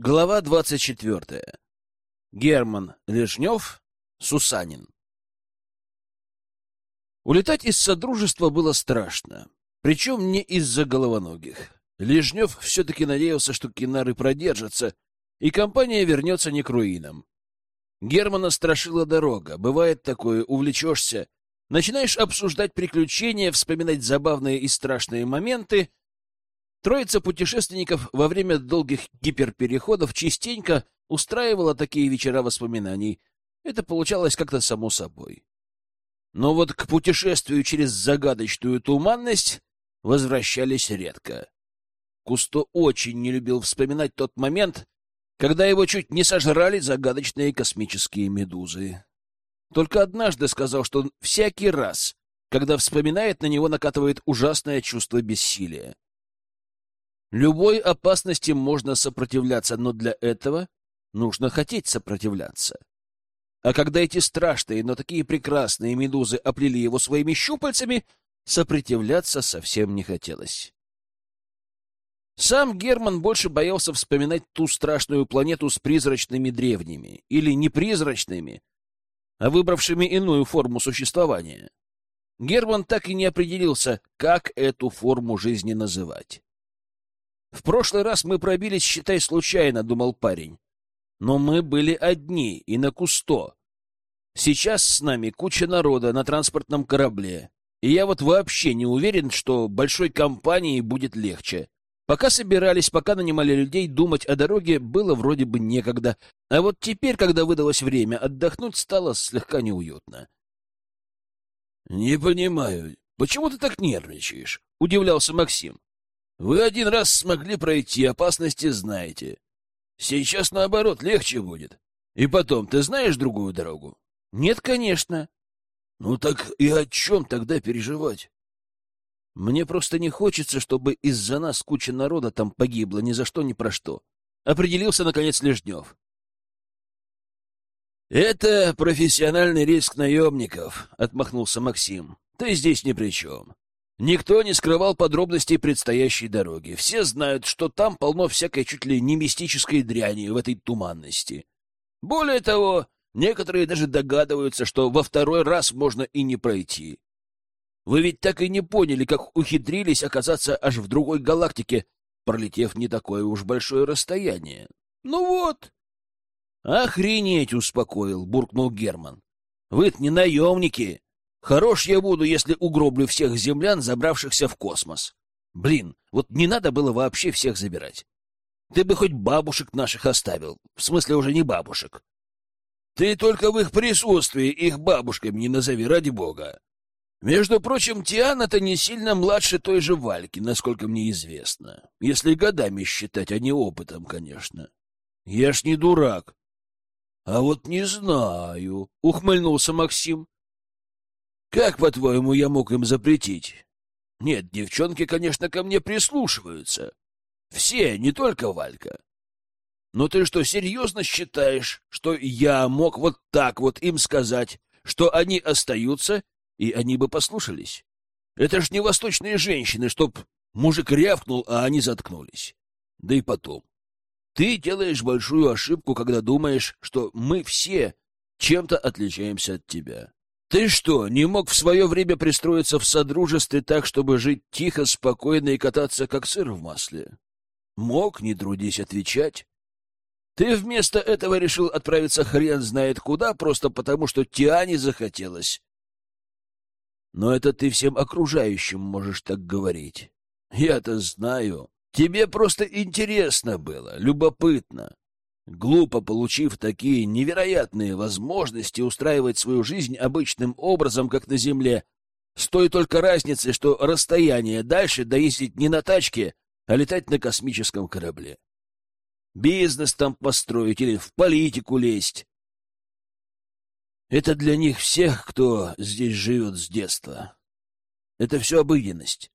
Глава двадцать четвертая. Герман Лежнев, Сусанин. Улетать из Содружества было страшно, причем не из-за головоногих. Лежнев все-таки надеялся, что кинары продержатся, и компания вернется не к руинам. Германа страшила дорога. Бывает такое, увлечешься, начинаешь обсуждать приключения, вспоминать забавные и страшные моменты, Троица путешественников во время долгих гиперпереходов частенько устраивала такие вечера воспоминаний. Это получалось как-то само собой. Но вот к путешествию через загадочную туманность возвращались редко. Кусто очень не любил вспоминать тот момент, когда его чуть не сожрали загадочные космические медузы. Только однажды сказал, что он всякий раз, когда вспоминает, на него накатывает ужасное чувство бессилия. Любой опасности можно сопротивляться, но для этого нужно хотеть сопротивляться. А когда эти страшные, но такие прекрасные медузы оплели его своими щупальцами, сопротивляться совсем не хотелось. Сам Герман больше боялся вспоминать ту страшную планету с призрачными древними, или не призрачными, а выбравшими иную форму существования. Герман так и не определился, как эту форму жизни называть. В прошлый раз мы пробились, считай, случайно, — думал парень. Но мы были одни и на Кусто. Сейчас с нами куча народа на транспортном корабле. И я вот вообще не уверен, что большой компании будет легче. Пока собирались, пока нанимали людей, думать о дороге было вроде бы некогда. А вот теперь, когда выдалось время, отдохнуть стало слегка неуютно. — Не понимаю, почему ты так нервничаешь? — удивлялся Максим. Вы один раз смогли пройти, опасности знаете. Сейчас, наоборот, легче будет. И потом, ты знаешь другую дорогу? Нет, конечно. Ну так и о чем тогда переживать? Мне просто не хочется, чтобы из-за нас куча народа там погибла ни за что, ни про что. Определился, наконец, Лежнев. «Это профессиональный риск наемников», — отмахнулся Максим. «Ты здесь ни при чем. Никто не скрывал подробностей предстоящей дороги. Все знают, что там полно всякой чуть ли не мистической дряни в этой туманности. Более того, некоторые даже догадываются, что во второй раз можно и не пройти. Вы ведь так и не поняли, как ухитрились оказаться аж в другой галактике, пролетев не такое уж большое расстояние. Ну вот. Охренеть успокоил, буркнул Герман. Вы не наемники, Хорош я буду, если угроблю всех землян, забравшихся в космос. Блин, вот не надо было вообще всех забирать. Ты бы хоть бабушек наших оставил. В смысле, уже не бабушек. Ты только в их присутствии их бабушками не назови, ради бога. Между прочим, Тиана-то не сильно младше той же Вальки, насколько мне известно. Если годами считать, а не опытом, конечно. Я ж не дурак. А вот не знаю, — ухмыльнулся Максим. Как, по-твоему, я мог им запретить? Нет, девчонки, конечно, ко мне прислушиваются. Все, не только Валька. Но ты что, серьезно считаешь, что я мог вот так вот им сказать, что они остаются, и они бы послушались? Это ж не восточные женщины, чтоб мужик рявкнул, а они заткнулись. Да и потом. Ты делаешь большую ошибку, когда думаешь, что мы все чем-то отличаемся от тебя. Ты что, не мог в свое время пристроиться в содружестве так, чтобы жить тихо, спокойно и кататься, как сыр в масле? Мог, не трудись отвечать. Ты вместо этого решил отправиться хрен знает куда, просто потому, что Тиане захотелось. Но это ты всем окружающим можешь так говорить. Я-то знаю. Тебе просто интересно было, любопытно. Глупо получив такие невероятные возможности устраивать свою жизнь обычным образом, как на Земле, с той только разницей, что расстояние дальше доездить не на тачке, а летать на космическом корабле. Бизнес там построить или в политику лезть. Это для них всех, кто здесь живет с детства. Это все обыденность.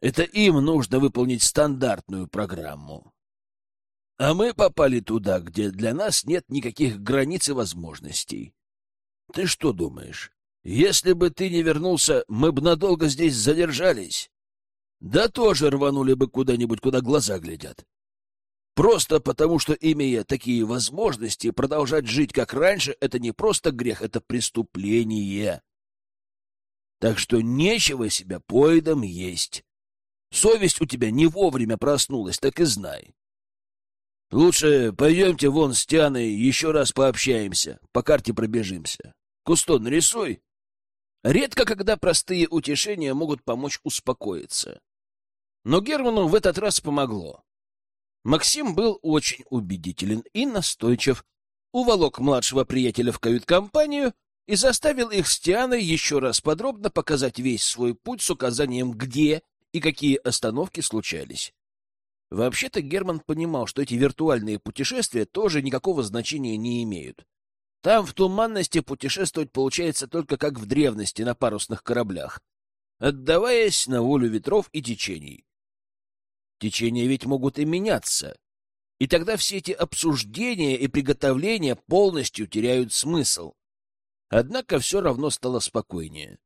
Это им нужно выполнить стандартную программу. А мы попали туда, где для нас нет никаких границ и возможностей. Ты что думаешь, если бы ты не вернулся, мы бы надолго здесь задержались? Да тоже рванули бы куда-нибудь, куда глаза глядят. Просто потому, что, имея такие возможности, продолжать жить как раньше — это не просто грех, это преступление. Так что нечего себя поедом есть. Совесть у тебя не вовремя проснулась, так и знай. Лучше пойдемте вон с Тианой еще раз пообщаемся, по карте пробежимся. Кусто нарисуй. Редко когда простые утешения могут помочь успокоиться. Но Герману в этот раз помогло. Максим был очень убедителен и настойчив, уволок младшего приятеля в кают-компанию и заставил их с Тианой еще раз подробно показать весь свой путь с указанием, где и какие остановки случались. Вообще-то Герман понимал, что эти виртуальные путешествия тоже никакого значения не имеют. Там в туманности путешествовать получается только как в древности на парусных кораблях, отдаваясь на волю ветров и течений. Течения ведь могут и меняться, и тогда все эти обсуждения и приготовления полностью теряют смысл. Однако все равно стало спокойнее.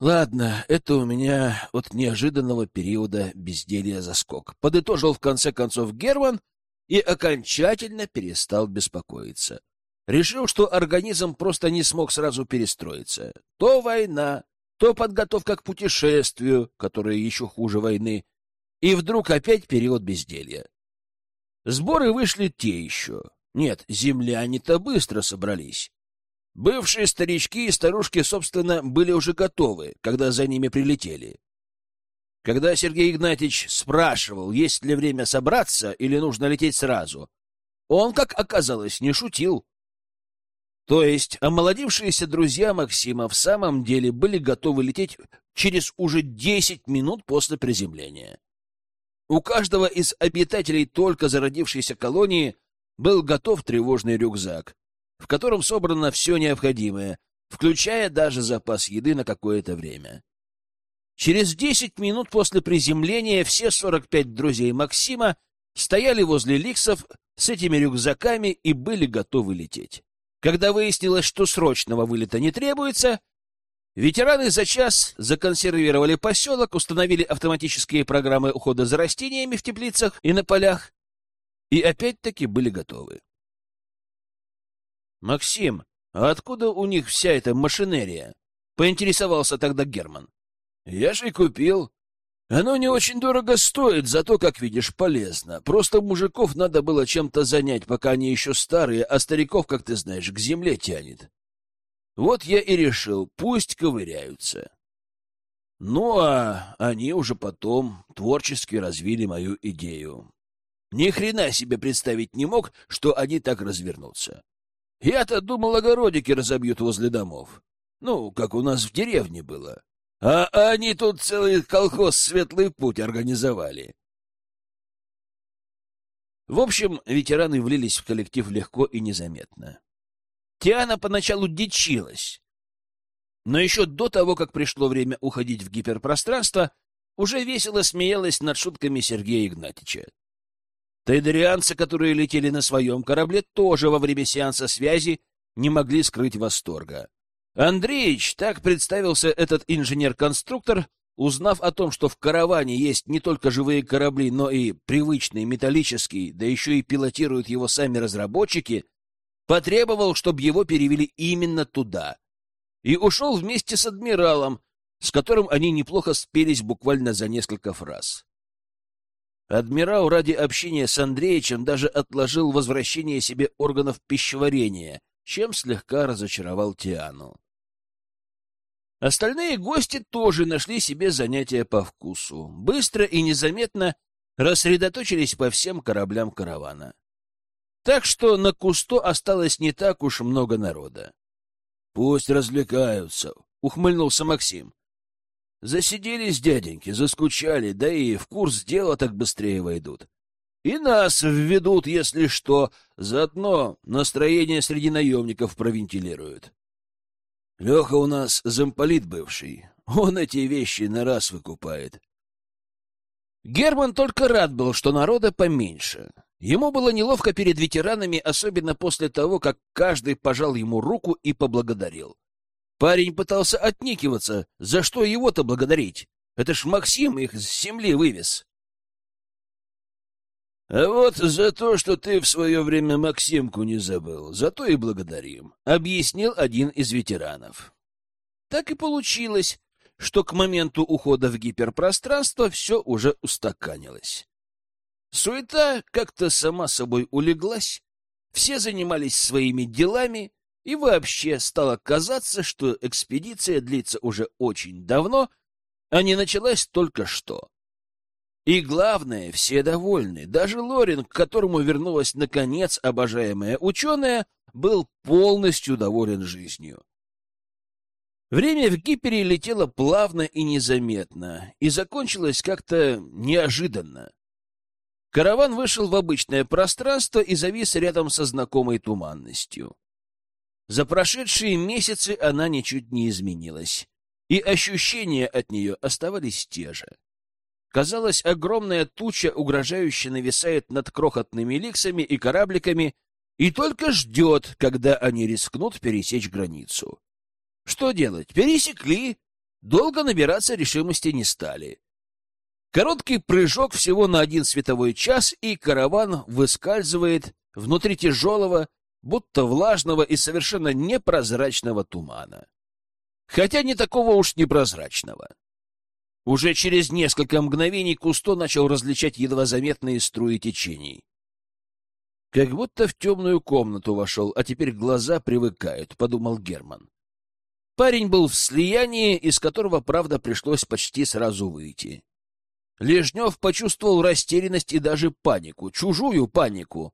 Ладно, это у меня от неожиданного периода безделья заскок. Подытожил в конце концов Герман и окончательно перестал беспокоиться. Решил, что организм просто не смог сразу перестроиться. То война, то подготовка к путешествию, которое еще хуже войны, и вдруг опять период безделья. Сборы вышли те еще. Нет, земляне-то быстро собрались. Бывшие старички и старушки, собственно, были уже готовы, когда за ними прилетели. Когда Сергей Игнатьевич спрашивал, есть ли время собраться или нужно лететь сразу, он, как оказалось, не шутил. То есть омолодившиеся друзья Максима в самом деле были готовы лететь через уже десять минут после приземления. У каждого из обитателей только зародившейся колонии был готов тревожный рюкзак, в котором собрано все необходимое, включая даже запас еды на какое-то время. Через десять минут после приземления все сорок пять друзей Максима стояли возле ликсов с этими рюкзаками и были готовы лететь. Когда выяснилось, что срочного вылета не требуется, ветераны за час законсервировали поселок, установили автоматические программы ухода за растениями в теплицах и на полях, и опять-таки были готовы. Максим, а откуда у них вся эта машинерия? Поинтересовался тогда Герман. Я же и купил. Оно не очень дорого стоит, зато, как видишь, полезно. Просто мужиков надо было чем-то занять, пока они еще старые, а стариков, как ты знаешь, к земле тянет. Вот я и решил, пусть ковыряются. Ну, а они уже потом творчески развили мою идею. Ни хрена себе представить не мог, что они так развернутся. Я-то думал, огородики разобьют возле домов. Ну, как у нас в деревне было. А они тут целый колхоз «Светлый путь» организовали. В общем, ветераны влились в коллектив легко и незаметно. Тиана поначалу дичилась, но еще до того, как пришло время уходить в гиперпространство, уже весело смеялась над шутками Сергея Игнатьича. Тайдерианцы, которые летели на своем корабле, тоже во время сеанса связи не могли скрыть восторга. Андреич, так представился этот инженер-конструктор, узнав о том, что в караване есть не только живые корабли, но и привычный металлический, да еще и пилотируют его сами разработчики, потребовал, чтобы его перевели именно туда. И ушел вместе с адмиралом, с которым они неплохо спелись буквально за несколько фраз. Адмирал ради общения с Андреевичем даже отложил возвращение себе органов пищеварения, чем слегка разочаровал Тиану. Остальные гости тоже нашли себе занятия по вкусу. Быстро и незаметно рассредоточились по всем кораблям каравана. Так что на Кусто осталось не так уж много народа. — Пусть развлекаются, — ухмыльнулся Максим. Засиделись дяденьки, заскучали, да и в курс дела так быстрее войдут. И нас введут, если что, заодно настроение среди наемников провентилируют. Леха у нас замполит бывший, он эти вещи на раз выкупает. Герман только рад был, что народа поменьше. Ему было неловко перед ветеранами, особенно после того, как каждый пожал ему руку и поблагодарил. Парень пытался отникиваться. За что его-то благодарить? Это ж Максим их с земли вывез. А вот за то, что ты в свое время Максимку не забыл, за то и благодарим, — объяснил один из ветеранов. Так и получилось, что к моменту ухода в гиперпространство все уже устаканилось. Суета как-то сама собой улеглась, все занимались своими делами, и вообще стало казаться, что экспедиция длится уже очень давно, а не началась только что. И главное, все довольны. Даже Лорин, к которому вернулась наконец обожаемая ученая, был полностью доволен жизнью. Время в Гипере летело плавно и незаметно, и закончилось как-то неожиданно. Караван вышел в обычное пространство и завис рядом со знакомой туманностью. За прошедшие месяцы она ничуть не изменилась, и ощущения от нее оставались те же. Казалось, огромная туча угрожающе нависает над крохотными ликсами и корабликами и только ждет, когда они рискнут пересечь границу. Что делать? Пересекли. Долго набираться решимости не стали. Короткий прыжок всего на один световой час, и караван выскальзывает внутри тяжелого, будто влажного и совершенно непрозрачного тумана. Хотя не такого уж непрозрачного. Уже через несколько мгновений Кусто начал различать едва заметные струи течений. Как будто в темную комнату вошел, а теперь глаза привыкают, — подумал Герман. Парень был в слиянии, из которого, правда, пришлось почти сразу выйти. Лежнев почувствовал растерянность и даже панику, чужую панику.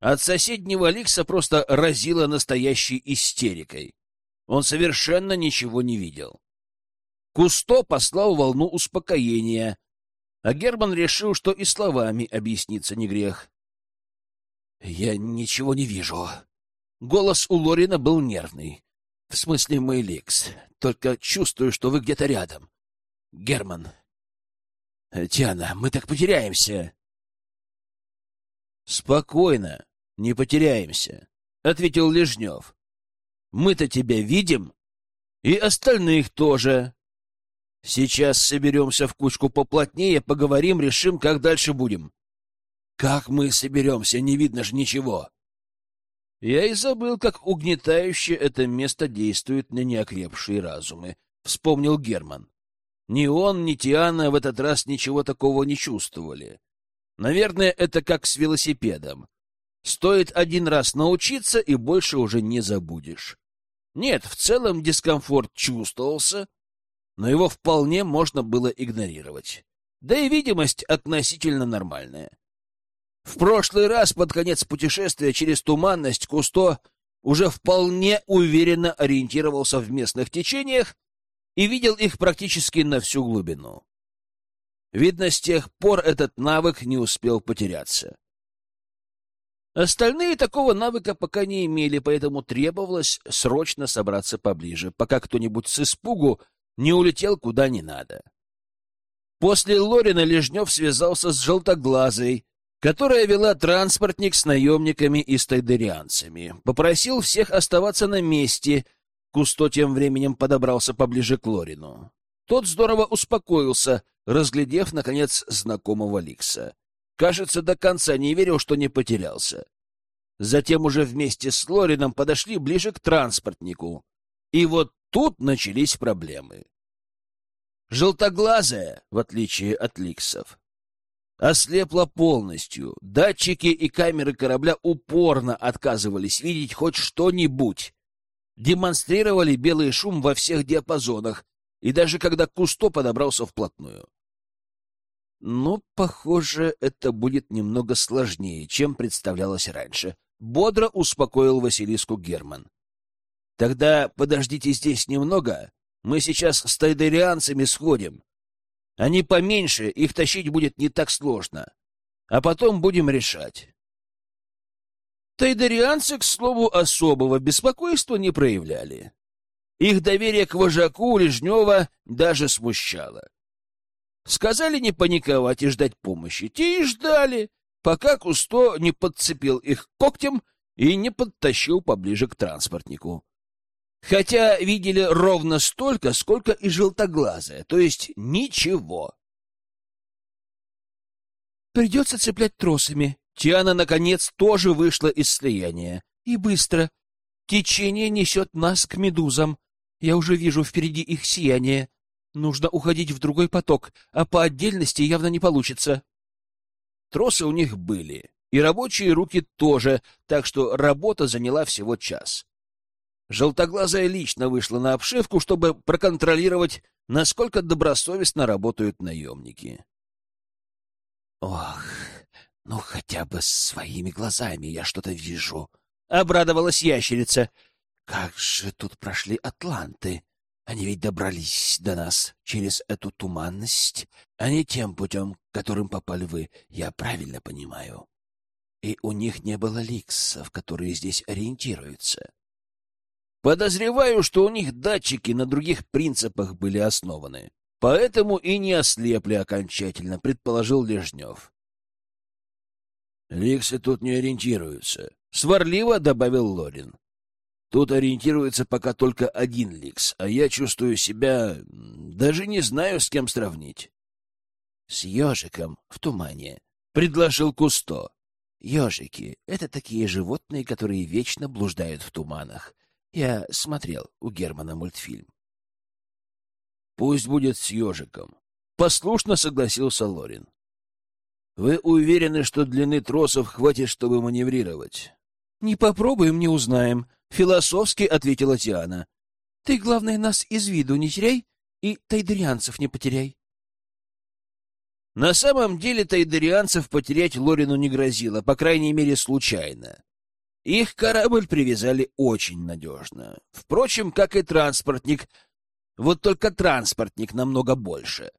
От соседнего Ликса просто разило настоящей истерикой. Он совершенно ничего не видел. Кусто послал волну успокоения, а Герман решил, что и словами объясниться не грех. — Я ничего не вижу. Голос у Лорина был нервный. — В смысле, мой Ликс. Только чувствую, что вы где-то рядом. — Герман. — Тиана, мы так потеряемся. — Спокойно, не потеряемся, — ответил Лежнев. — Мы-то тебя видим, и остальных тоже. Сейчас соберемся в кучку поплотнее, поговорим, решим, как дальше будем. Как мы соберемся, не видно же ничего. Я и забыл, как угнетающе это место действует на неокрепшие разумы, вспомнил Герман. Ни он, ни Тиана в этот раз ничего такого не чувствовали. Наверное, это как с велосипедом. Стоит один раз научиться, и больше уже не забудешь. Нет, в целом дискомфорт чувствовался, но его вполне можно было игнорировать. Да и видимость относительно нормальная. В прошлый раз под конец путешествия через туманность Кусто уже вполне уверенно ориентировался в местных течениях и видел их практически на всю глубину. Видно, с тех пор этот навык не успел потеряться. Остальные такого навыка пока не имели, поэтому требовалось срочно собраться поближе, пока кто-нибудь с испугу не улетел куда не надо. После Лорина Лежнев связался с желтоглазой, которая вела транспортник с наемниками и стайдерианцами. Попросил всех оставаться на месте. Кусто тем временем подобрался поближе к Лорину. Тот здорово успокоился, разглядев, наконец, знакомого Ликса. Кажется, до конца не верил, что не потерялся. Затем уже вместе с Лорином подошли ближе к транспортнику. И вот Тут начались проблемы. Желтоглазая, в отличие от ликсов, ослепла полностью. Датчики и камеры корабля упорно отказывались видеть хоть что-нибудь. Демонстрировали белый шум во всех диапазонах, и даже когда Кусто подобрался вплотную. Но, похоже, это будет немного сложнее, чем представлялось раньше. Бодро успокоил Василиску Герман. Тогда подождите здесь немного. Мы сейчас с тайдерианцами сходим. Они поменьше, их тащить будет не так сложно. А потом будем решать. Тайдерианцы, к слову, особого беспокойства не проявляли. Их доверие к вожаку Лежнева даже смущало. Сказали не паниковать и ждать помощи. Те и ждали, пока Кусто не подцепил их когтем и не подтащил поближе к транспортнику хотя видели ровно столько, сколько и желтоглазая, то есть ничего. Придется цеплять тросами. Тиана, наконец, тоже вышла из слияния. И быстро. Течение несет нас к медузам. Я уже вижу впереди их сияние. Нужно уходить в другой поток, а по отдельности явно не получится. Тросы у них были, и рабочие руки тоже, так что работа заняла всего час. Желтоглазая лично вышла на обшивку, чтобы проконтролировать, насколько добросовестно работают наемники. «Ох, ну хотя бы своими глазами я что-то вижу», — обрадовалась ящерица. «Как же тут прошли атланты! Они ведь добрались до нас через эту туманность, а не тем путем, которым попали вы, я правильно понимаю. И у них не было ликсов, которые здесь ориентируются». Подозреваю, что у них датчики на других принципах были основаны. Поэтому и не ослепли окончательно, предположил Лежнев. Ликсы тут не ориентируются, сварливо добавил Лорин. Тут ориентируется пока только один Ликс, а я чувствую себя... даже не знаю, с кем сравнить. — С ежиком в тумане, — предложил Кусто. — Ежики — это такие животные, которые вечно блуждают в туманах. Я смотрел у Германа мультфильм. Пусть будет с ежиком. Послушно согласился Лорин. Вы уверены, что длины тросов хватит, чтобы маневрировать? Не попробуем, не узнаем, философски ответила Тиана. Ты, главное, нас из виду не теряй и тайдерианцев не потеряй. На самом деле тайдерианцев потерять Лорину не грозило, по крайней мере, случайно. Их корабль привязали очень надежно. Впрочем, как и транспортник. Вот только транспортник намного больше.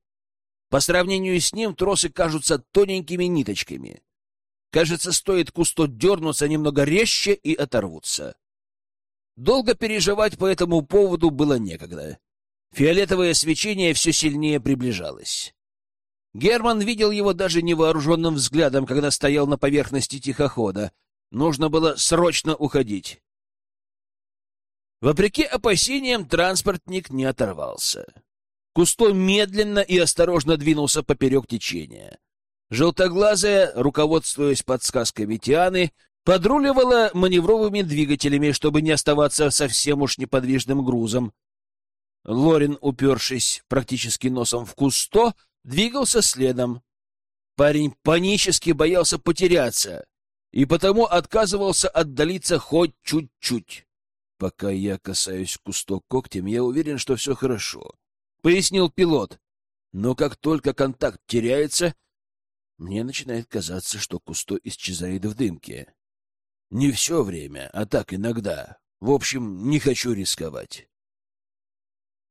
По сравнению с ним тросы кажутся тоненькими ниточками. Кажется, стоит кусто дернуться немного резче и оторвутся. Долго переживать по этому поводу было некогда. Фиолетовое свечение все сильнее приближалось. Герман видел его даже невооруженным взглядом, когда стоял на поверхности тихохода, Нужно было срочно уходить. Вопреки опасениям, транспортник не оторвался. Кусто медленно и осторожно двинулся поперек течения. Желтоглазая, руководствуясь подсказками Тианы, подруливала маневровыми двигателями, чтобы не оставаться совсем уж неподвижным грузом. Лорин, упершись практически носом в кусто, двигался следом. Парень панически боялся потеряться и потому отказывался отдалиться хоть чуть-чуть. Пока я касаюсь кусток когтем, я уверен, что все хорошо, — пояснил пилот. Но как только контакт теряется, мне начинает казаться, что кусто исчезает в дымке. Не все время, а так иногда. В общем, не хочу рисковать.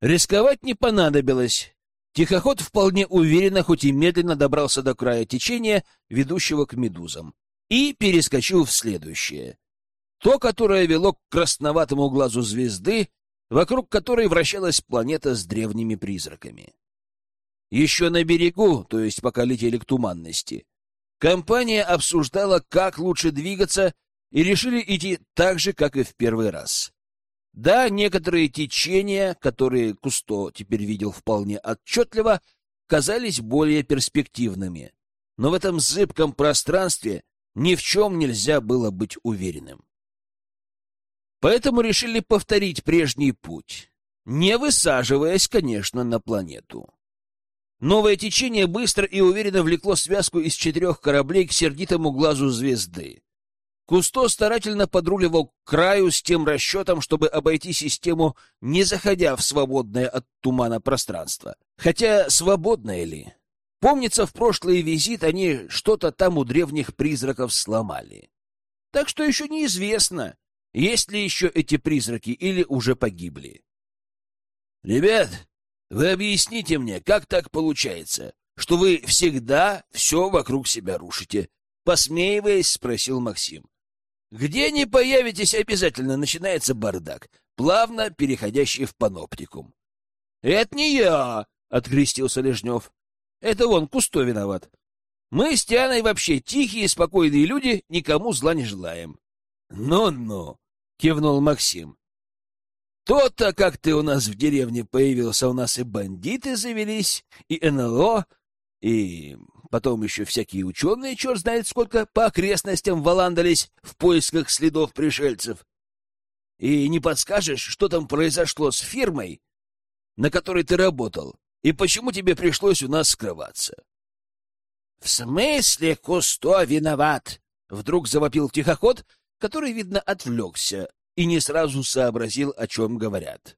Рисковать не понадобилось. Тихоход вполне уверенно, хоть и медленно добрался до края течения, ведущего к медузам и перескочил в следующее. То, которое вело к красноватому глазу звезды, вокруг которой вращалась планета с древними призраками. Еще на берегу, то есть пока летели к туманности, компания обсуждала, как лучше двигаться, и решили идти так же, как и в первый раз. Да, некоторые течения, которые Кусто теперь видел вполне отчетливо, казались более перспективными, но в этом зыбком пространстве ни в чем нельзя было быть уверенным. Поэтому решили повторить прежний путь, не высаживаясь, конечно, на планету. Новое течение быстро и уверенно влекло связку из четырех кораблей к сердитому глазу звезды. Кусто старательно подруливал к краю с тем расчетом, чтобы обойти систему, не заходя в свободное от тумана пространство. Хотя свободное ли? Помнится, в прошлый визит они что-то там у древних призраков сломали. Так что еще неизвестно, есть ли еще эти призраки или уже погибли. Ребят, вы объясните мне, как так получается, что вы всегда все вокруг себя рушите? Посмеиваясь, спросил Максим. Где не появитесь, обязательно начинается бардак, плавно переходящий в паноптикум. — Это не я, — открестился Лежнев. Это вон Кусто виноват. Мы с Тианой вообще тихие, спокойные люди, никому зла не желаем. Ну — кивнул Максим. То-то, как ты у нас в деревне появился, у нас и бандиты завелись, и НЛО, и Потом еще всякие ученые, черт знает сколько, по окрестностям валандались в поисках следов пришельцев. И не подскажешь, что там произошло с фирмой, на которой ты работал, и почему тебе пришлось у нас скрываться? — В смысле Кусто виноват? — вдруг завопил тихоход, который, видно, отвлекся и не сразу сообразил, о чем говорят.